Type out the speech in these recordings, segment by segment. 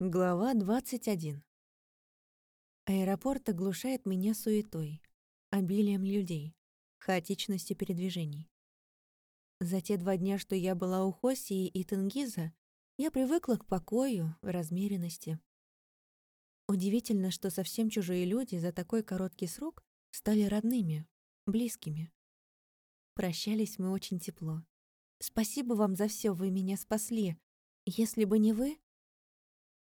Глава 21. Аэропорт оглушает меня суетой, обилием людей, хаотичностью передвижений. За те два дня, что я была у Хосии и Тенгиза, я привыкла к покою, размеренности. Удивительно, что совсем чужие люди за такой короткий срок стали родными, близкими. Прощались мы очень тепло. Спасибо вам за все, вы меня спасли. Если бы не вы,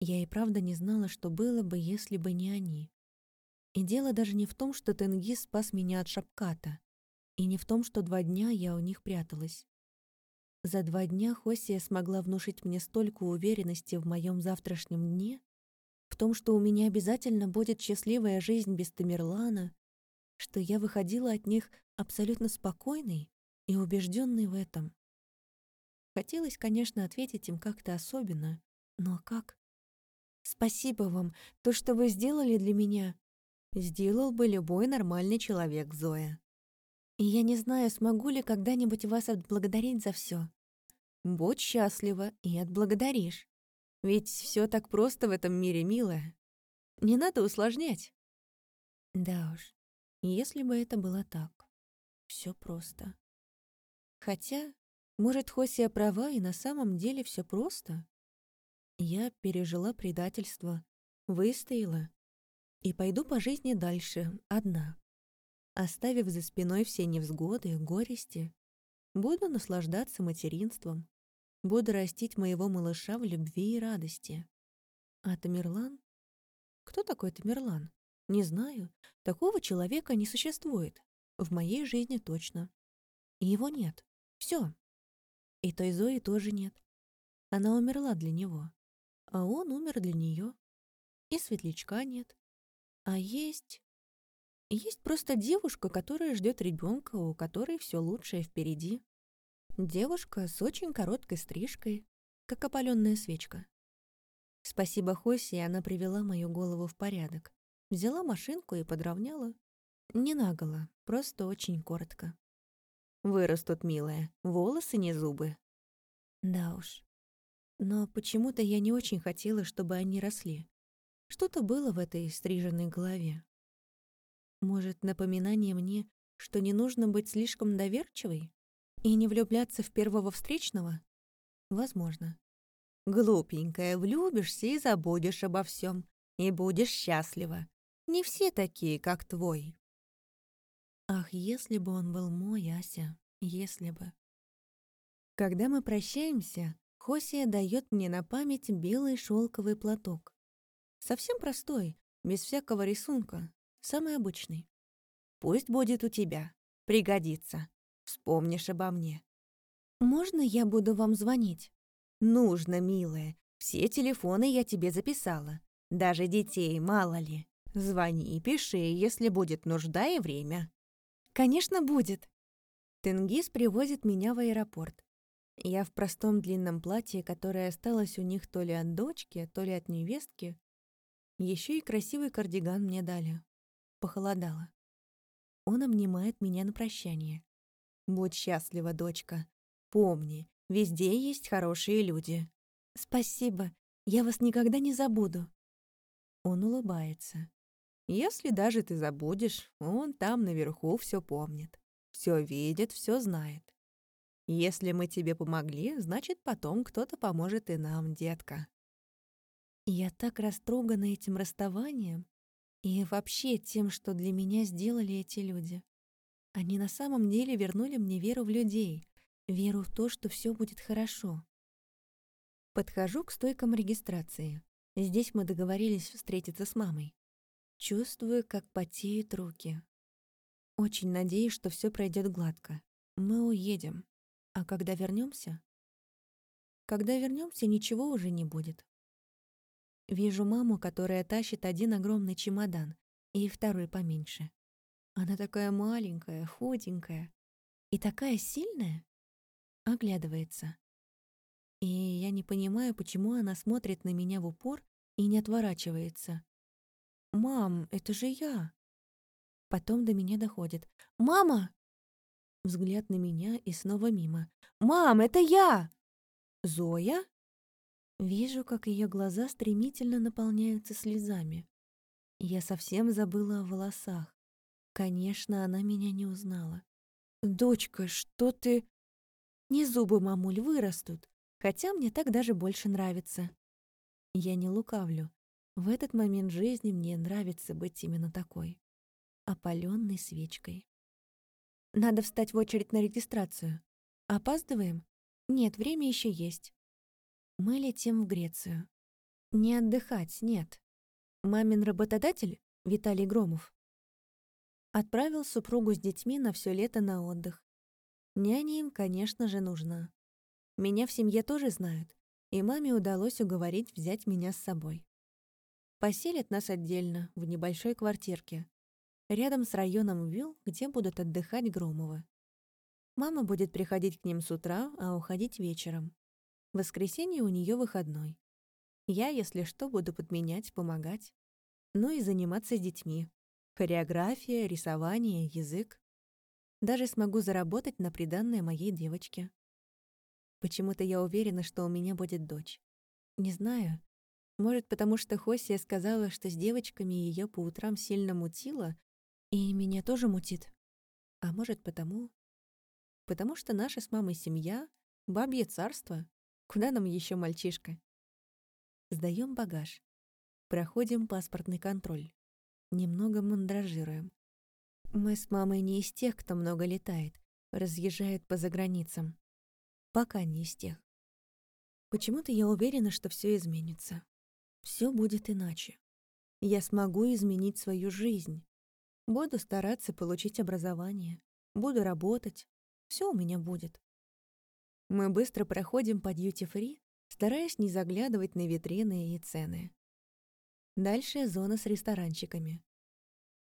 я и правда не знала, что было бы, если бы не они. И дело даже не в том, что Тенгиз спас меня от Шапката, и не в том, что два дня я у них пряталась. За два дня Хосия смогла внушить мне столько уверенности в моем завтрашнем дне, в том, что у меня обязательно будет счастливая жизнь без Тамерлана, что я выходила от них абсолютно спокойной и убежденной в этом. Хотелось, конечно, ответить им как-то особенно, но как? Спасибо вам. То, что вы сделали для меня, сделал бы любой нормальный человек, Зоя. И я не знаю, смогу ли когда-нибудь вас отблагодарить за все. Будь счастлива и отблагодаришь. Ведь все так просто в этом мире, милая. Не надо усложнять. Да уж, если бы это было так. Все просто. Хотя, может, Хосия права, и на самом деле все просто. Я пережила предательство, выстояла и пойду по жизни дальше, одна. Оставив за спиной все невзгоды, горести, буду наслаждаться материнством, буду растить моего малыша в любви и радости. А Тамерлан? Кто такой Тамерлан? Не знаю. Такого человека не существует. В моей жизни точно. его нет. Все. И той Зои тоже нет. Она умерла для него а он умер для нее. И светлячка нет. А есть... Есть просто девушка, которая ждет ребенка, у которой все лучшее впереди. Девушка с очень короткой стрижкой, как опаленная свечка. Спасибо Хосе, она привела мою голову в порядок. Взяла машинку и подровняла. Не наголо, просто очень коротко. Вырастут, милая, волосы не зубы. Да уж, но почему-то я не очень хотела, чтобы они росли. Что-то было в этой стриженной голове. Может, напоминание мне, что не нужно быть слишком доверчивой и не влюбляться в первого встречного? Возможно. Глупенькая, влюбишься и забудешь обо всем, и будешь счастлива. Не все такие, как твой. Ах, если бы он был мой, Ася, если бы. Когда мы прощаемся, Хосия дает мне на память белый шелковый платок. Совсем простой, без всякого рисунка, самый обычный. Пусть будет у тебя, пригодится. Вспомнишь обо мне. Можно я буду вам звонить? Нужно, милая. Все телефоны я тебе записала. Даже детей, мало ли. Звони и пиши, если будет нужда и время. Конечно, будет. Тенгиз привозит меня в аэропорт. Я в простом длинном платье, которое осталось у них то ли от дочки, то ли от невестки. Еще и красивый кардиган мне дали. Похолодало. Он обнимает меня на прощание. «Будь счастлива, дочка. Помни, везде есть хорошие люди». «Спасибо. Я вас никогда не забуду». Он улыбается. «Если даже ты забудешь, он там наверху все помнит. Все видит, все знает. Если мы тебе помогли, значит, потом кто-то поможет и нам, детка. Я так растрогана этим расставанием и вообще тем, что для меня сделали эти люди. Они на самом деле вернули мне веру в людей, веру в то, что все будет хорошо. Подхожу к стойкам регистрации. Здесь мы договорились встретиться с мамой. Чувствую, как потеют руки. Очень надеюсь, что все пройдет гладко. Мы уедем. А когда вернемся? Когда вернемся, ничего уже не будет. Вижу маму, которая тащит один огромный чемодан и второй поменьше. Она такая маленькая, худенькая и такая сильная. Оглядывается. И я не понимаю, почему она смотрит на меня в упор и не отворачивается. «Мам, это же я!» Потом до меня доходит. «Мама!» Взгляд на меня и снова мимо. «Мам, это я!» «Зоя?» Вижу, как ее глаза стремительно наполняются слезами. Я совсем забыла о волосах. Конечно, она меня не узнала. «Дочка, что ты...» «Не зубы, мамуль, вырастут, хотя мне так даже больше нравится». Я не лукавлю. В этот момент жизни мне нравится быть именно такой. Опаленной свечкой. Надо встать в очередь на регистрацию. Опаздываем? Нет, время еще есть. Мы летим в Грецию. Не отдыхать, нет. Мамин работодатель, Виталий Громов, отправил супругу с детьми на все лето на отдых. Няня им, конечно же, нужна. Меня в семье тоже знают, и маме удалось уговорить взять меня с собой. Поселят нас отдельно, в небольшой квартирке, рядом с районом вилл, где будут отдыхать Громовы. Мама будет приходить к ним с утра, а уходить вечером. В воскресенье у нее выходной. Я, если что, буду подменять, помогать. Ну и заниматься с детьми. Хореография, рисование, язык. Даже смогу заработать на приданное моей девочке. Почему-то я уверена, что у меня будет дочь. Не знаю. Может, потому что Хосия сказала, что с девочками ее по утрам сильно мутило, и меня тоже мутит. А может, потому... Потому что наша с мамой семья — бабье царство, Куда нам еще мальчишка? Сдаем багаж. Проходим паспортный контроль. Немного мандражируем. Мы с мамой не из тех, кто много летает, разъезжает по заграницам. Пока не из тех. Почему-то я уверена, что все изменится. Все будет иначе. Я смогу изменить свою жизнь. Буду стараться получить образование. Буду работать. Все у меня будет. Мы быстро проходим по дьюти-фри, стараясь не заглядывать на витрины и цены. Дальше зона с ресторанчиками.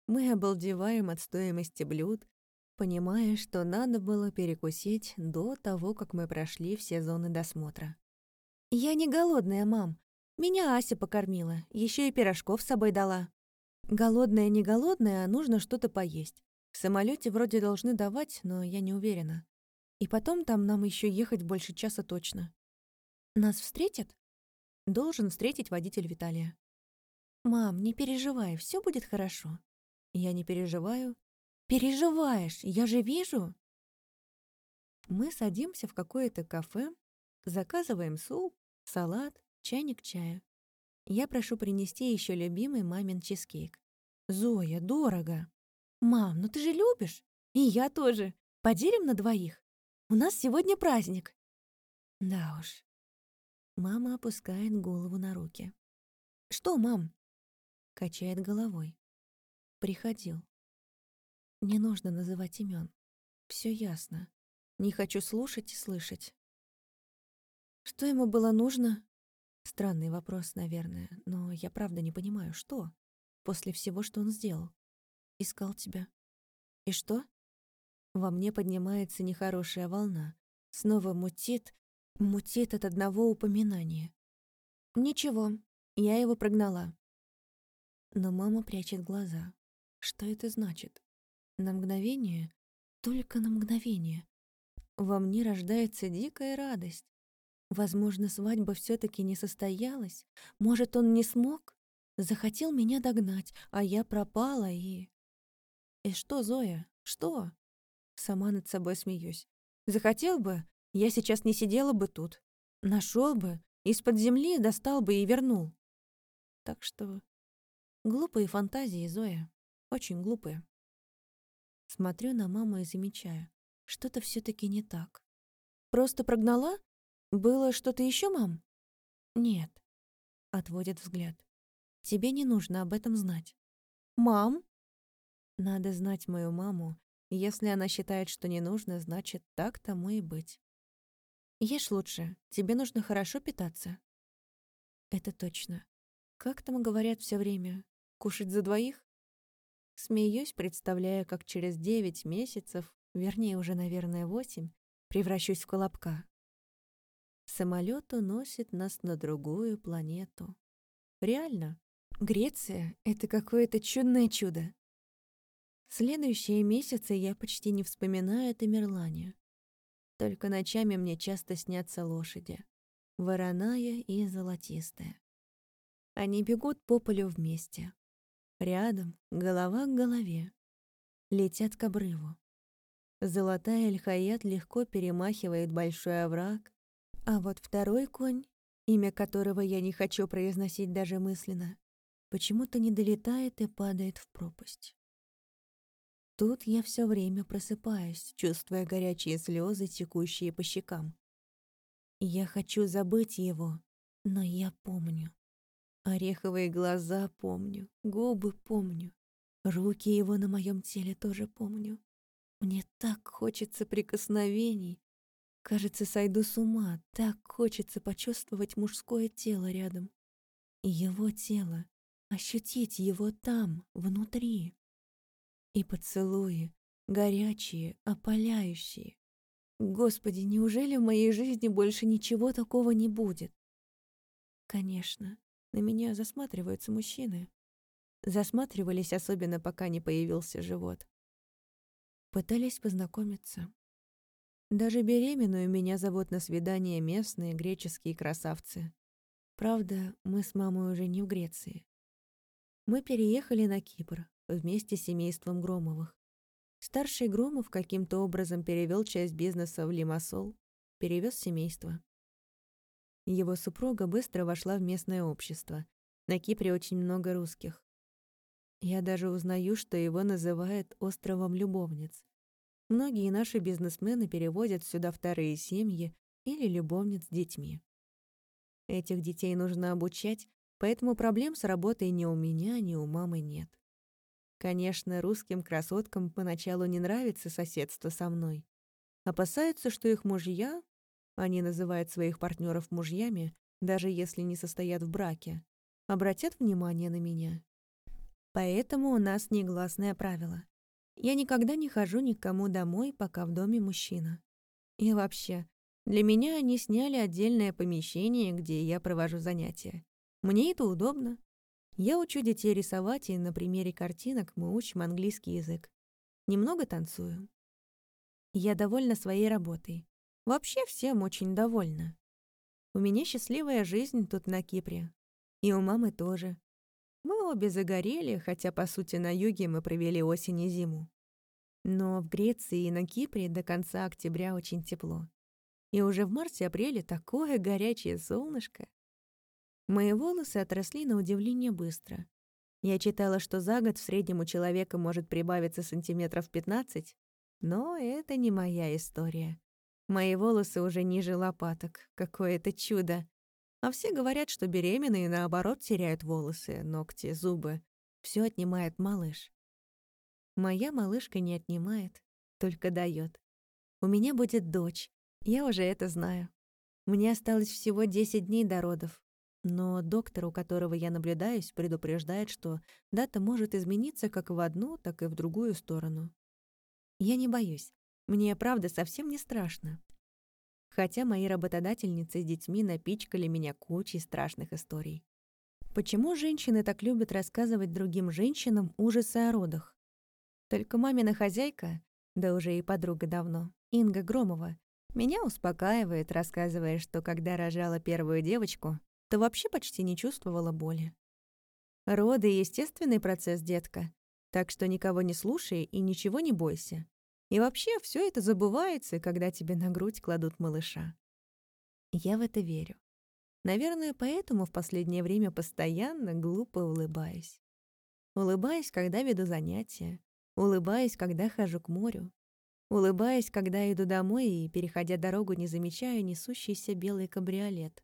Мы обалдеваем от стоимости блюд, понимая, что надо было перекусить до того, как мы прошли все зоны досмотра. «Я не голодная, мам. Меня Ася покормила, еще и пирожков с собой дала. Голодная, не голодная, а нужно что-то поесть. В самолете вроде должны давать, но я не уверена. И потом там нам еще ехать больше часа точно. Нас встретят? Должен встретить водитель Виталия. Мам, не переживай, все будет хорошо. Я не переживаю. Переживаешь, я же вижу. Мы садимся в какое-то кафе, заказываем суп, салат, чайник чая. Я прошу принести еще любимый мамин чизкейк. Зоя, дорого. Мам, ну ты же любишь. И я тоже. Поделим на двоих. У нас сегодня праздник». Да уж. Мама опускает голову на руки. «Что, мам?» Качает головой. «Приходил. Не нужно называть имен. Все ясно. Не хочу слушать и слышать». «Что ему было нужно?» Странный вопрос, наверное, но я правда не понимаю, что? После всего, что он сделал. Искал тебя. И что? Во мне поднимается нехорошая волна. Снова мутит, мутит от одного упоминания. Ничего, я его прогнала. Но мама прячет глаза. Что это значит? На мгновение, только на мгновение, во мне рождается дикая радость. Возможно, свадьба все таки не состоялась. Может, он не смог? Захотел меня догнать, а я пропала и... И что, Зоя, что? Сама над собой смеюсь. Захотел бы, я сейчас не сидела бы тут. Нашел бы, из-под земли достал бы и вернул. Так что глупые фантазии, Зоя. Очень глупые. Смотрю на маму и замечаю. Что-то все таки не так. Просто прогнала? Было что-то еще, мам? Нет. Отводит взгляд. Тебе не нужно об этом знать. Мам? Надо знать мою маму если она считает, что не нужно, значит, так тому и быть. Ешь лучше, тебе нужно хорошо питаться. Это точно. Как там говорят все время? Кушать за двоих? Смеюсь, представляя, как через девять месяцев, вернее, уже, наверное, восемь, превращусь в колобка. Самолет уносит нас на другую планету. Реально, Греция — это какое-то чудное чудо. Следующие месяцы я почти не вспоминаю о Тамерлане. Только ночами мне часто снятся лошади. вороная и золотистая. Они бегут по полю вместе. Рядом, голова к голове. Летят к обрыву. Золотая Эльхаят легко перемахивает большой овраг, а вот второй конь, имя которого я не хочу произносить даже мысленно, почему-то не долетает и падает в пропасть. Тут я все время просыпаюсь, чувствуя горячие слезы, текущие по щекам. Я хочу забыть его, но я помню. Ореховые глаза помню, губы помню. Руки его на моем теле тоже помню. Мне так хочется прикосновений. Кажется, сойду с ума. Так хочется почувствовать мужское тело рядом. Его тело. Ощутить его там, внутри. И поцелуи, горячие, опаляющие. Господи, неужели в моей жизни больше ничего такого не будет? Конечно, на меня засматриваются мужчины. Засматривались, особенно пока не появился живот. Пытались познакомиться. Даже беременную меня зовут на свидание местные греческие красавцы. Правда, мы с мамой уже не в Греции. Мы переехали на Кипр вместе с семейством Громовых. Старший Громов каким-то образом перевел часть бизнеса в Лимассол, перевез семейство. Его супруга быстро вошла в местное общество. На Кипре очень много русских. Я даже узнаю, что его называют «островом любовниц». Многие наши бизнесмены переводят сюда вторые семьи или любовниц с детьми. Этих детей нужно обучать, поэтому проблем с работой ни у меня, ни у мамы нет. Конечно, русским красоткам поначалу не нравится соседство со мной. Опасаются, что их мужья они называют своих партнеров мужьями, даже если не состоят в браке. Обратят внимание на меня. Поэтому у нас негласное правило. Я никогда не хожу никому домой, пока в доме мужчина. И вообще, для меня они сняли отдельное помещение, где я провожу занятия. Мне это удобно. Я учу детей рисовать, и на примере картинок мы учим английский язык. Немного танцую. Я довольна своей работой. Вообще всем очень довольна. У меня счастливая жизнь тут на Кипре. И у мамы тоже. Обе загорели, хотя, по сути, на юге мы провели осень и зиму. Но в Греции и на Кипре до конца октября очень тепло. И уже в марте-апреле такое горячее солнышко. Мои волосы отросли на удивление быстро. Я читала, что за год в среднем у человека может прибавиться сантиметров 15, но это не моя история. Мои волосы уже ниже лопаток. Какое-то чудо. А все говорят, что беременные, наоборот, теряют волосы, ногти, зубы. Все отнимает малыш. Моя малышка не отнимает, только дает. У меня будет дочь. Я уже это знаю. Мне осталось всего 10 дней до родов. Но доктор, у которого я наблюдаюсь, предупреждает, что дата может измениться как в одну, так и в другую сторону. Я не боюсь. Мне, правда, совсем не страшно. Хотя мои работодательницы с детьми напичкали меня кучей страшных историй. Почему женщины так любят рассказывать другим женщинам ужасы о родах? Только мамина хозяйка, да уже и подруга давно, Инга Громова, меня успокаивает, рассказывая, что когда рожала первую девочку, то вообще почти не чувствовала боли. Роды — естественный процесс, детка, так что никого не слушай и ничего не бойся. И вообще все это забывается, когда тебе на грудь кладут малыша. Я в это верю. Наверное, поэтому в последнее время постоянно глупо улыбаюсь. Улыбаюсь, когда веду занятия. Улыбаюсь, когда хожу к морю. Улыбаюсь, когда иду домой и, переходя дорогу, не замечаю несущийся белый кабриолет.